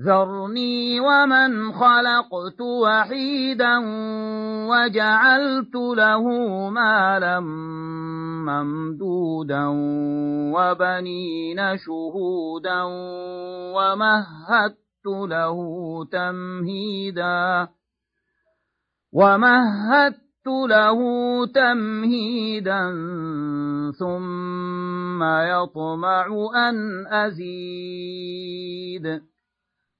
ذرني ومن خلقت وحيدا وجعلت له مالا ممدودا وبنين شهودا ومهدت له تمهيدا ومهدت له تمهيدا ثم يطمع أن أزيد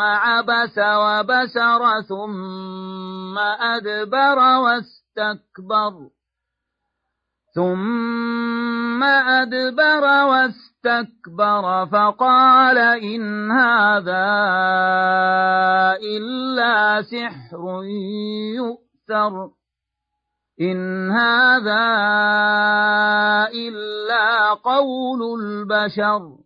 عبس وبسر ثم أدبر واستكبر. ثم أدبر واستكبر فقال إن هذا إلا سحر يؤثر. إن هذا إلا قول البشر.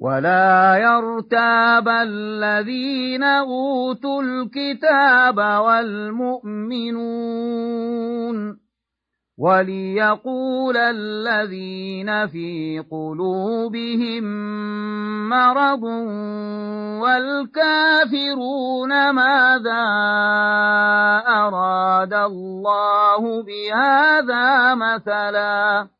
ولا يرتاب الذين أوتوا الكتاب والمؤمنون وليقول الذين في قلوبهم مرض والكافرون ماذا أراد الله بهذا مثلاً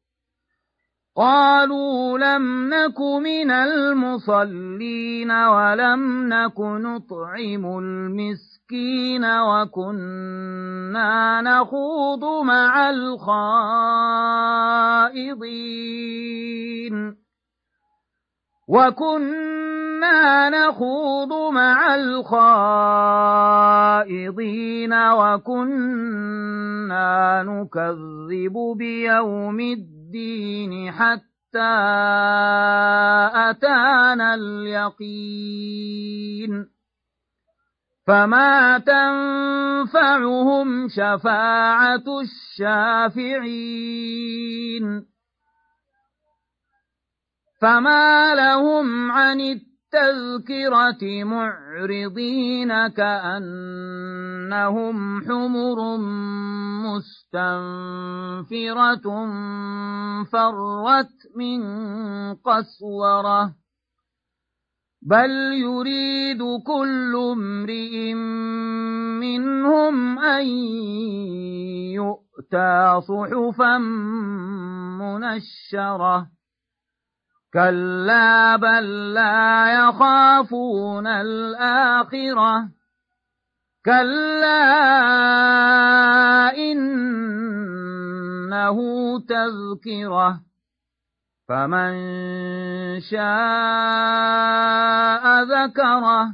قالوا لم نك من المصلين ولم نك نطعم المسكين وكنا نخوض مع الخائضين وكنا نخوض مع الخائضين وكنا نكذب بيوم الدين حتى أتانا اليقين فما تنفعهم شفاعة الشافعين فما لهم عن التذكرة معرضين كأنهم حمر مستنفرة فرت من قسورة. بل يريد كل امرئ منهم أن يؤتى صحفا منشرة. كلا بل لا يخافون الآخرة كلا إنه تذكره فمن شاء ذكره